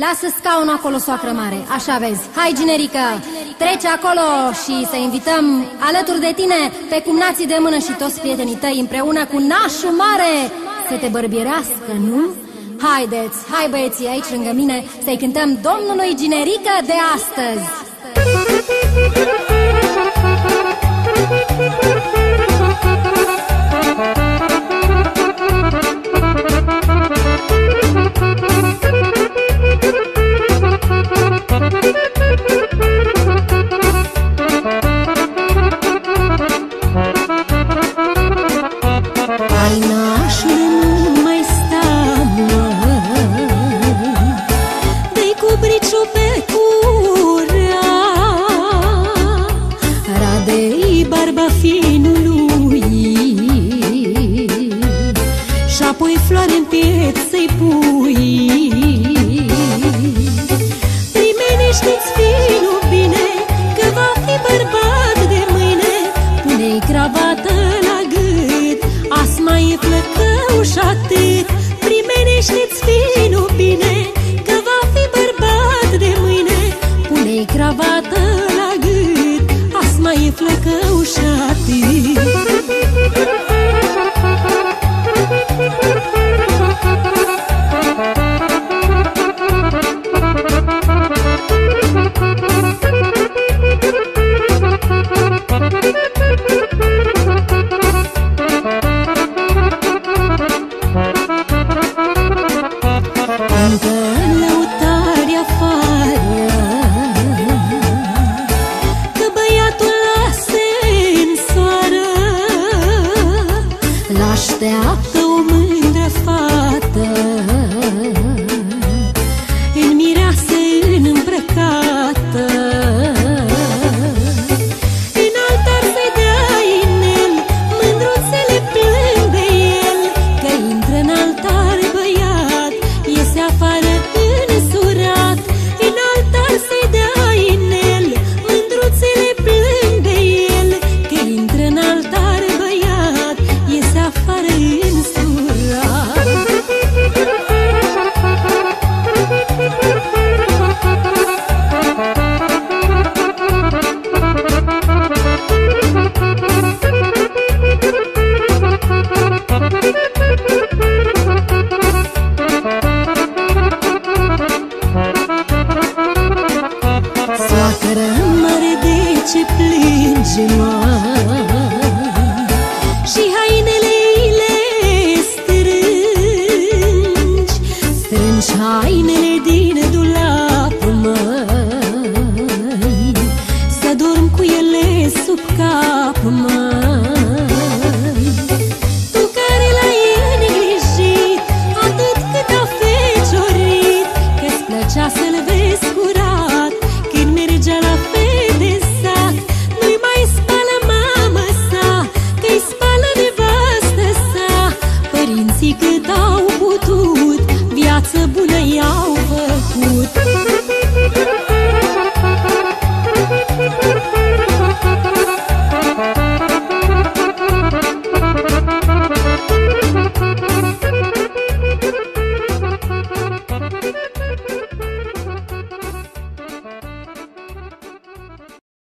Lasă scaunul acolo, soacră mare, așa vezi. Hai, generică, trece acolo și să invităm alături de tine pe cumnații de mână și toți prietenii tăi împreună cu nașul mare să te bărbierească, nu? Haideți, hai băieții aici lângă mine să-i cântăm Domnului Generică de astăzi. În piept să-i pui. Primenește-ți finul bine Că va fi bărbat de mâine. Pune-i cravată la gât Azi mai e flăcău și atât. Primenește-ți finul bine Încă lăutari afară Că băiatul lase în soară. L-așteaptă o mândră fată hainele din dulap măi Să dorm cu ele sub cap măi. Mua.